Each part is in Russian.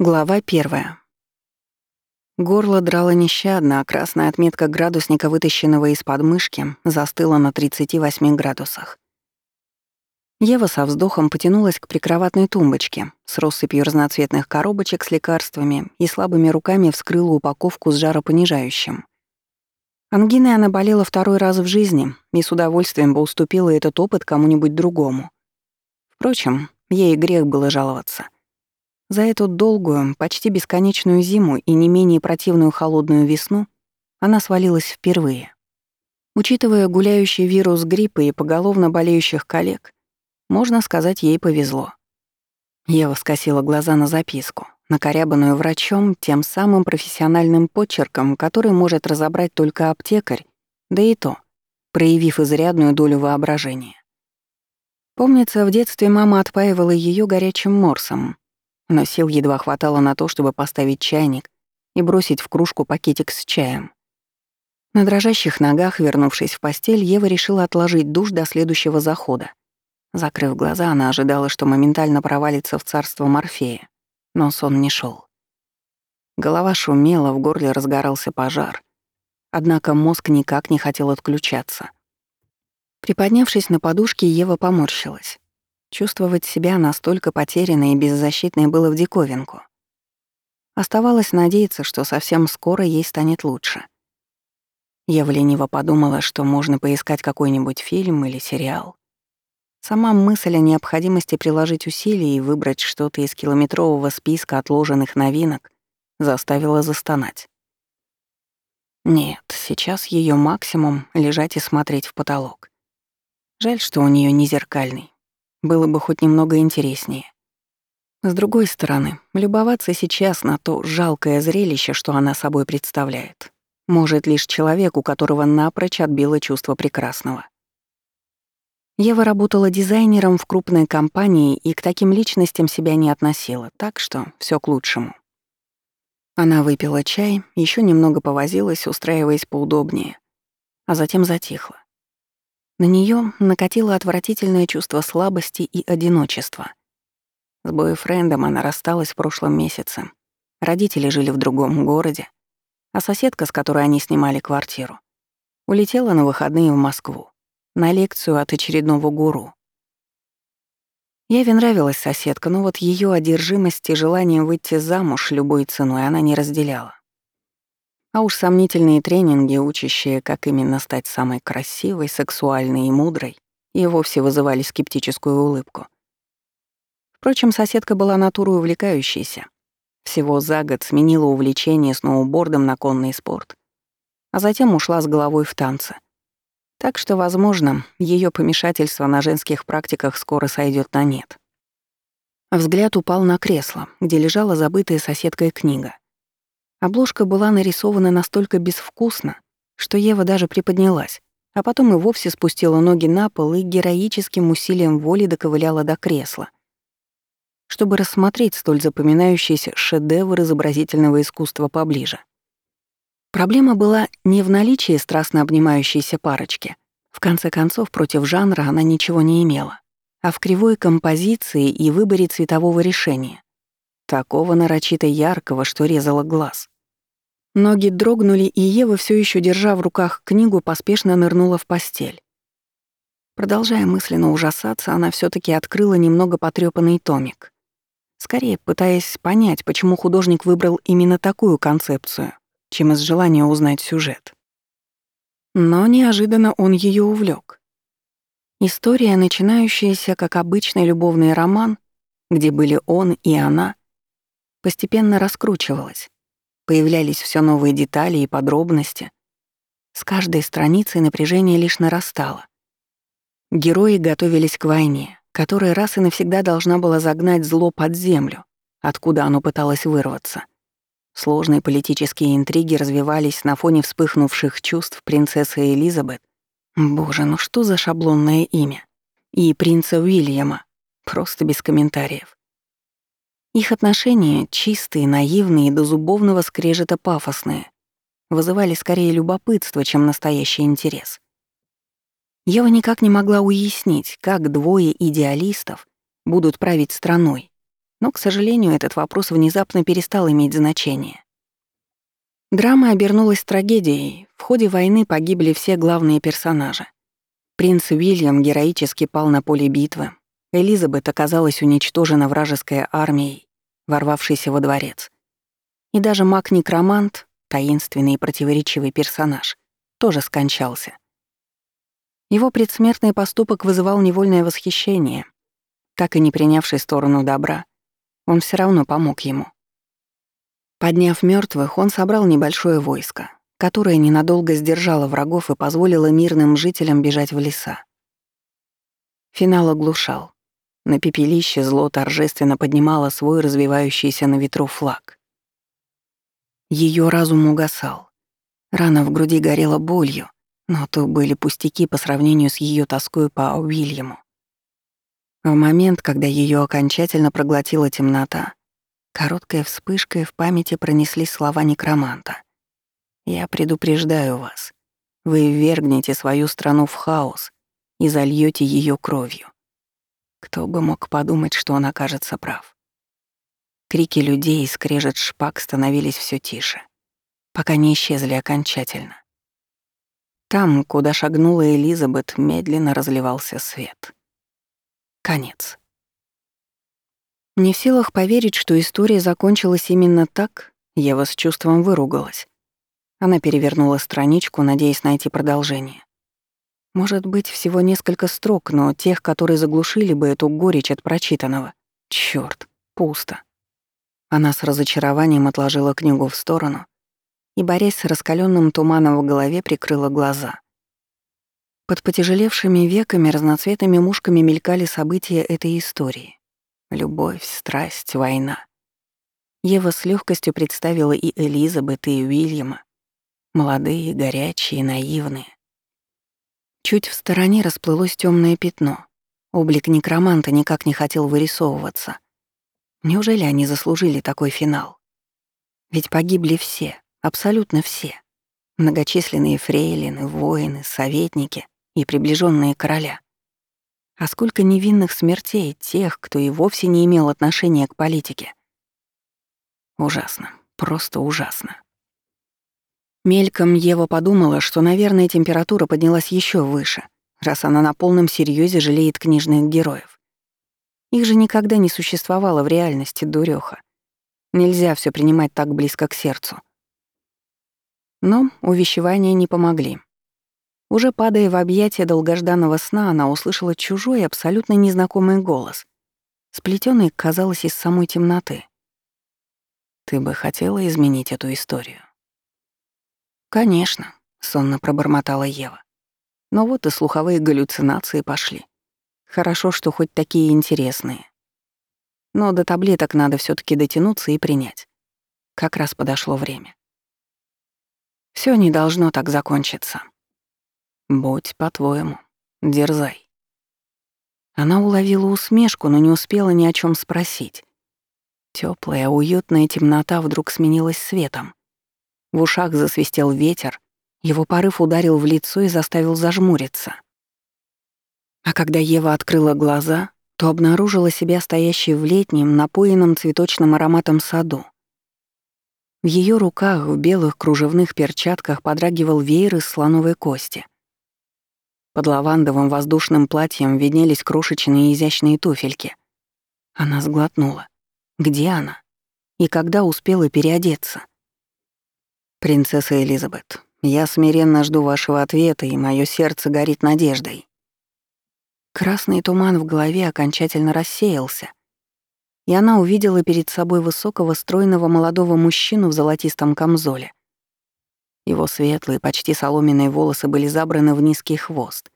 Глава первая. Горло драло нещадно, а красная отметка градусника, вытащенного из подмышки, застыла на 38 градусах. Ева со вздохом потянулась к прикроватной тумбочке с россыпью разноцветных коробочек с лекарствами и слабыми руками вскрыла упаковку с жаропонижающим. Ангиной она болела второй раз в жизни и с удовольствием бы уступила этот опыт кому-нибудь другому. Впрочем, ей грех было жаловаться. За эту долгую, почти бесконечную зиму и не менее противную холодную весну она свалилась впервые. Учитывая гуляющий вирус гриппа и поголовно болеющих коллег, можно сказать, ей повезло. Ева скосила глаза на записку, накорябанную врачом тем самым профессиональным почерком, который может разобрать только аптекарь, да и то, проявив изрядную долю воображения. Помнится, в детстве мама отпаивала ее горячим морсом, но сил едва хватало на то, чтобы поставить чайник и бросить в кружку пакетик с чаем. На дрожащих ногах, вернувшись в постель, Ева решила отложить душ до следующего захода. Закрыв глаза, она ожидала, что моментально провалится в царство Морфея, но сон не шел. Голова шумела, в горле разгорался пожар. Однако мозг никак не хотел отключаться. Приподнявшись на подушке, Ева поморщилась. Чувствовать себя настолько потерянной и беззащитной было в диковинку. Оставалось надеяться, что совсем скоро ей станет лучше. Я лениво подумала, что можно поискать какой-нибудь фильм или сериал. Сама мысль о необходимости приложить усилия и выбрать что-то из километрового списка отложенных новинок заставила застонать. Нет, сейчас ее максимум — лежать и смотреть в потолок. Жаль, что у нее не зеркальный, было бы хоть немного интереснее. С другой стороны, любоваться сейчас на то жалкое зрелище, что она собой представляет, может лишь человек, у которого напрочь отбило чувство прекрасного. Ева работала дизайнером в крупной компании и к таким личностям себя не относила, так что все к лучшему. Она выпила чай, еще немного повозилась, устраиваясь поудобнее, а затем затихла. На нее накатило отвратительное чувство слабости и одиночества. С бойфрендом она рассталась в прошлом месяце. Родители жили в другом городе, а соседка, с которой они снимали квартиру, улетела на выходные в Москву на лекцию от очередного гуру. Еве нравилась соседка, но вот ее одержимость и желание выйти замуж любой ценой она не разделяла. А уж сомнительные тренинги, учащие, как именно стать самой красивой, сексуальной и мудрой, и вовсе вызывали скептическую улыбку. Впрочем, соседка была натурой увлекающейся. Всего за год сменила увлечение сноубордом на конный спорт, а затем ушла с головой в танцы. Так что, возможно, ее помешательство на женских практиках скоро сойдет на нет. Взгляд упал на кресло, где лежала забытая соседкой книга. Обложка была нарисована настолько безвкусно, что Ева даже приподнялась, а потом и вовсе спустила ноги на пол и героическим усилием воли доковыляла до кресла, чтобы рассмотреть столь запоминающийся шедевр изобразительного искусства поближе. Проблема была не в наличии страстно обнимающейся парочки. В конце концов, против жанра она ничего не имела, а в кривой композиции и выборе цветового решения. Такого нарочито яркого, что резало глаз. Ноги дрогнули, и Ева, все еще держа в руках книгу, поспешно нырнула в постель. Продолжая мысленно ужасаться, она все таки открыла немного потрёпанный томик. Скорее пытаясь понять, почему художник выбрал именно такую концепцию, чем из желания узнать сюжет. Но неожиданно он ее увлек. История, начинающаяся как обычный любовный роман, где были он и она, постепенно раскручивалась Появлялись все новые детали и подробности. С каждой страницей напряжение лишь нарастало. Герои готовились к войне, которая раз и навсегда должна была загнать зло под землю, откуда оно пыталось вырваться. Сложные политические интриги развивались на фоне вспыхнувших чувств принцессы Элизабет. Боже, ну что за шаблонное имя? И принца Уильяма. Просто без комментариев. Их отношения, чистые, наивные, до зубовного скрежета пафосные, вызывали скорее любопытство, чем настоящий интерес. Ева никак не могла уяснить, как двое идеалистов будут править страной, Но, к сожалению, этот вопрос внезапно перестал иметь значение. Драма обернулась трагедией. В ходе войны погибли все главные персонажи. Принц Уильям героически пал на поле битвы. Элизабет оказалась уничтожена вражеской армией, ворвавшейся во дворец. И даже маг-некромант, таинственный и противоречивый персонаж, тоже скончался. Его предсмертный поступок вызывал невольное восхищение. Так и не принявший сторону добра, он все равно помог ему. Подняв мертвых, он собрал небольшое войско, которое ненадолго сдержало врагов и позволило мирным жителям бежать в леса. Финал оглушал. На пепелище зло торжественно поднимало свой развивающийся на ветру флаг. Ее разум угасал. Рана в груди горела болью, но то были пустяки по сравнению с ее тоской по Уильяму. В момент, когда ее окончательно проглотила темнота, короткой вспышкой в памяти пронеслись слова некроманта. «Я предупреждаю вас. Вы ввергнете свою страну в хаос и зальете ее кровью. Кто бы мог подумать, что он окажется прав. Крики людей и скрежет шпаг становились все тише, пока не исчезли окончательно. Там, куда шагнула Элизабет, медленно разливался свет. Конец. Не в силах поверить, что история закончилась именно так, Ева с чувством выругалась. Она перевернула страничку, надеясь найти продолжение. Может быть, всего несколько строк, но тех, которые заглушили бы эту горечь от прочитанного. Чёрт, пусто. Она с разочарованием отложила книгу в сторону и, борясь с раскаленным туманом в голове, прикрыла глаза. Под потяжелевшими веками разноцветными мушками мелькали события этой истории. Любовь, страсть, война. Ева с легкостью представила и Элизабет, и Уильяма. Молодые, горячие, наивные. Чуть в стороне расплылось темное пятно. Облик некроманта никак не хотел вырисовываться. Неужели они заслужили такой финал? Ведь погибли все, Абсолютно все. Многочисленные фрейлины, воины, советники и приближенные короля. А сколько невинных смертей тех, кто и вовсе не имел отношения к политике. Ужасно, просто ужасно. Мельком Ева подумала, что, наверное, температура поднялась еще выше, раз она на полном серьезе жалеет книжных героев. Их же никогда не существовало в реальности, дуреха. Нельзя все принимать так близко к сердцу. Но увещевания не помогли. Уже падая в объятия долгожданного сна, она услышала чужой, абсолютно незнакомый голос, сплетенный, казалось, из самой темноты. «Ты бы хотела изменить эту историю?» «Конечно», — сонно пробормотала Ева. «Но вот и слуховые галлюцинации пошли. Хорошо, что хоть такие интересные. Но до таблеток надо все таки дотянуться и принять. Как раз подошло время. Все не должно так закончиться. Будь по-твоему, дерзай. Она уловила усмешку, но не успела ни о чем спросить. Теплая, уютная темнота вдруг сменилась светом. В ушах засвистел ветер, его порыв ударил в лицо и заставил зажмуриться. А когда Ева открыла глаза, то обнаружила себя стоящей в летнем, напоенном цветочным ароматом саду. В ее руках в белых кружевных перчатках подрагивал веер из слоновой кости. Под лавандовым воздушным платьем виднелись крошечные изящные туфельки. Она сглотнула. Где она? И когда успела переодеться? «Принцесса Элизабет, я смиренно жду вашего ответа, и мое сердце горит надеждой». Красный туман в голове окончательно рассеялся — и она увидела перед собой высокого, стройного молодого мужчину в золотистом камзоле. Его светлые, почти соломенные волосы были забраны в низкий хвост,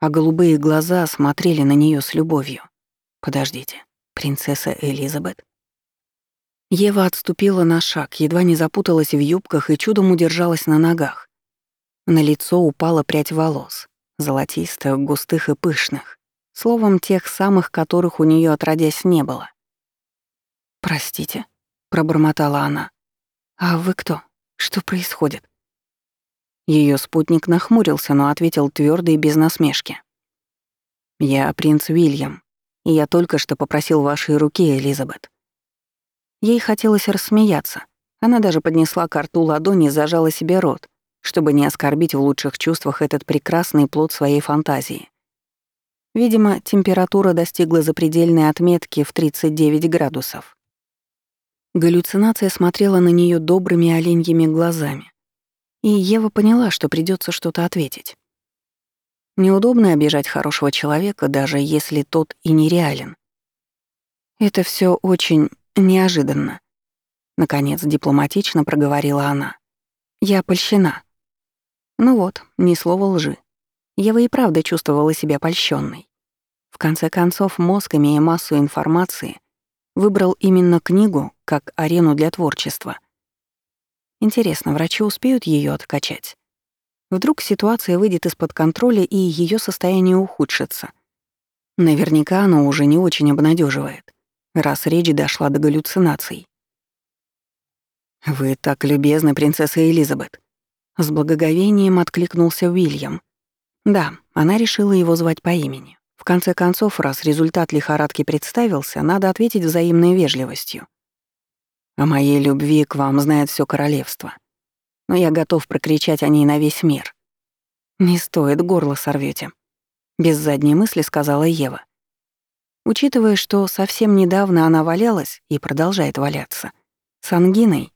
а голубые глаза смотрели на нее с любовью. «Подождите, принцесса Элизабет?» Ева отступила на шаг, едва не запуталась в юбках и чудом удержалась на ногах. На лицо упала прядь волос, золотистых, густых и пышных, словом, тех самых, которых у нее отродясь не было. «Простите», — пробормотала она. «А вы кто? Что происходит?» Ее спутник нахмурился, но ответил твердо и без насмешки. «Я принц Уильям, и я только что попросил вашей руки, Элизабет». Ей хотелось рассмеяться. Она даже поднесла к рту ладони и зажала себе рот, чтобы не оскорбить в лучших чувствах этот прекрасный плод своей фантазии. Видимо, температура достигла запредельной отметки в 39 градусов. Галлюцинация смотрела на нее добрыми оленьими глазами. И Ева поняла, что придется что-то ответить. Неудобно обижать хорошего человека, даже если тот и нереален. Это все очень неожиданно. Наконец, дипломатично проговорила она. Я польщена. Ну вот, ни слова лжи. Ева и правда чувствовала себя польщенной. В конце концов, мозг, имея массу информации, выбрал именно книгу как арену для творчества. Интересно, врачи успеют ее откачать? Вдруг ситуация выйдет из-под контроля и ее состояние ухудшится. Наверняка оно уже не очень обнадеживает, раз речь дошла до галлюцинаций. «Вы так любезны, принцесса Элизабет», — с благоговением откликнулся Уильям. Да, она решила его звать по имени. В конце концов, раз результат лихорадки представился, надо ответить взаимной вежливостью. О моей любви к вам знает все королевство но я готов прокричать о ней на весь мир. «Не стоит, горло сорвете. без задней мысли сказала Ева. Учитывая, что совсем недавно она валялась и продолжает валяться, с ангиной,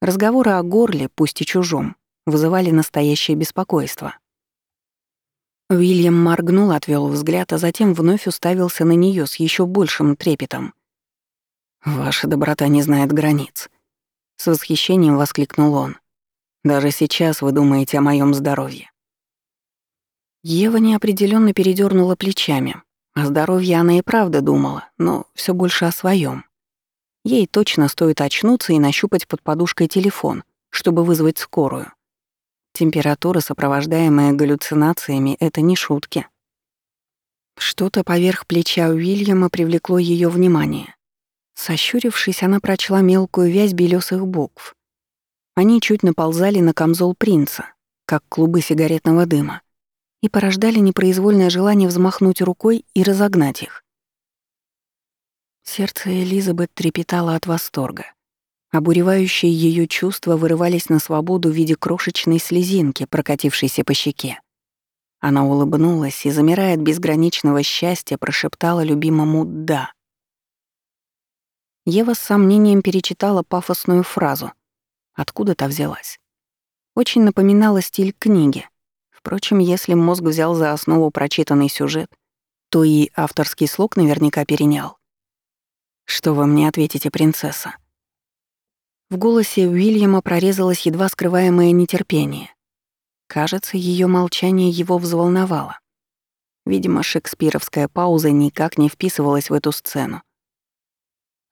разговоры о горле, пусть и чужом, вызывали настоящее беспокойство. Уильям моргнул, отвел взгляд, а затем вновь уставился на нее с еще большим трепетом. «Ваша доброта не знает границ», — с восхищением воскликнул он. Даже сейчас вы думаете о моем здоровье. Ева неопределенно передернула плечами. О здоровье она и правда думала, но все больше о своем. Ей точно стоит очнуться и нащупать под подушкой телефон, чтобы вызвать скорую. Температура, сопровождаемая галлюцинациями, — это не шутки. Что-то поверх плеча Уильяма привлекло ее внимание. Сощурившись, она прочла мелкую вязь белесых букв. Они чуть наползали на камзол принца, как клубы сигаретного дыма, и порождали непроизвольное желание взмахнуть рукой и разогнать их. Сердце Элизабет трепетало от восторга. Обуревающие ее чувства вырывались на свободу в виде крошечной слезинки, прокатившейся по щеке. Она улыбнулась и, замирая от безграничного счастья, прошептала любимому «да». Ева с сомнением перечитала пафосную фразу — Откуда та взялась? Очень напоминала стиль книги. Впрочем, если мозг взял за основу прочитанный сюжет, то и авторский слог наверняка перенял. «Что вы мне ответите, принцесса?» В голосе Уильяма прорезалось едва скрываемое нетерпение. Кажется, ее молчание его взволновало. Видимо, шекспировская пауза никак не вписывалась в эту сцену.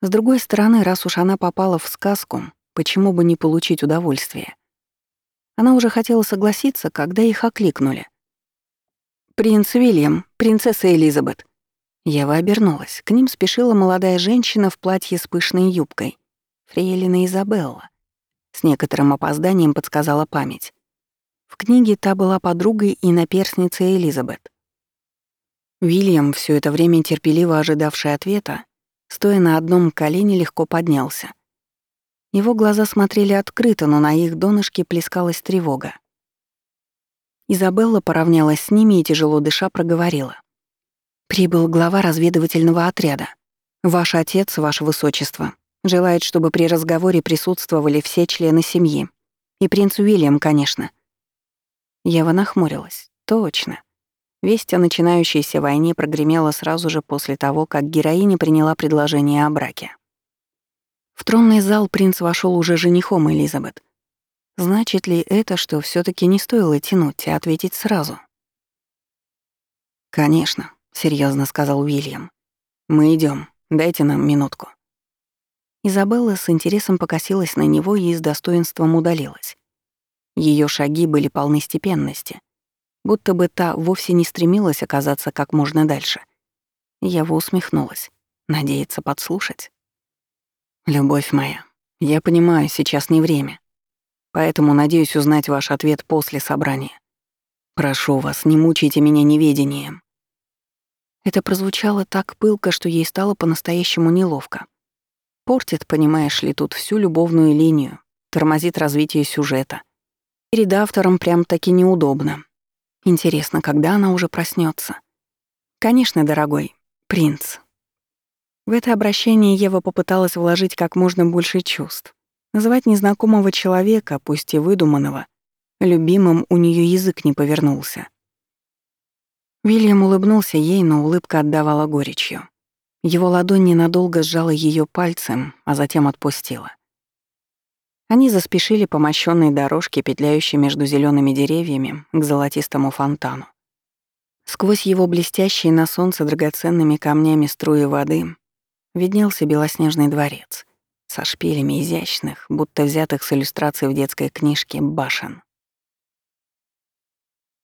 С другой стороны, раз уж она попала в сказку, Почему бы не получить удовольствие? Она уже хотела согласиться, когда их окликнули. «Принц Уильям, принцесса Элизабет». Ева обернулась. К ним спешила молодая женщина в платье с пышной юбкой. Фрейлина Изабелла. С некоторым опозданием подсказала память. В книге та была подругой и наперсницей Элизабет. Уильям, все это время терпеливо ожидавший ответа, стоя на одном колене, легко поднялся. Его глаза смотрели открыто, но на их донышке плескалась тревога. Изабелла поравнялась с ними и, тяжело дыша, проговорила. «Прибыл глава разведывательного отряда. Ваш отец, ваше высочество, желает, чтобы при разговоре присутствовали все члены семьи. И принц Уильям, конечно». Ева нахмурилась. «Точно». Весть о начинающейся войне прогремела сразу же после того, как героиня приняла предложение о браке. В тронный зал принц вошел уже женихом Элизабет. Значит ли это, что все таки не стоило тянуть и ответить сразу? «Конечно», — серьезно сказал Уильям. «Мы идем. Дайте нам минутку». Изабелла с интересом покосилась на него и с достоинством удалилась. Ее шаги были полны степенности, будто бы та вовсе не стремилась оказаться как можно дальше. Ява усмехнулась. Надеется подслушать. «Любовь моя, я понимаю, сейчас не время. Поэтому надеюсь узнать ваш ответ после собрания. Прошу вас, не мучайте меня неведением». Это прозвучало так пылко, что ей стало по-настоящему неловко. Портит, понимаешь ли, тут всю любовную линию, тормозит развитие сюжета. Перед автором прям-таки неудобно. Интересно, когда она уже проснется? Конечно, дорогой, принц. В это обращение Ева попыталась вложить как можно больше чувств. Называть незнакомого человека, пусть и выдуманного, любимым у нее язык не повернулся. Вильям улыбнулся ей, но улыбка отдавала горечью. Его ладонь ненадолго сжала ее пальцем, а затем отпустила. Они заспешили по мощенной дорожке, петляющей между зелеными деревьями, к золотистому фонтану. Сквозь его блестящие на солнце драгоценными камнями струи воды виднелся белоснежный дворец со шпилями изящных, будто взятых с иллюстраций в детской книжке, башен.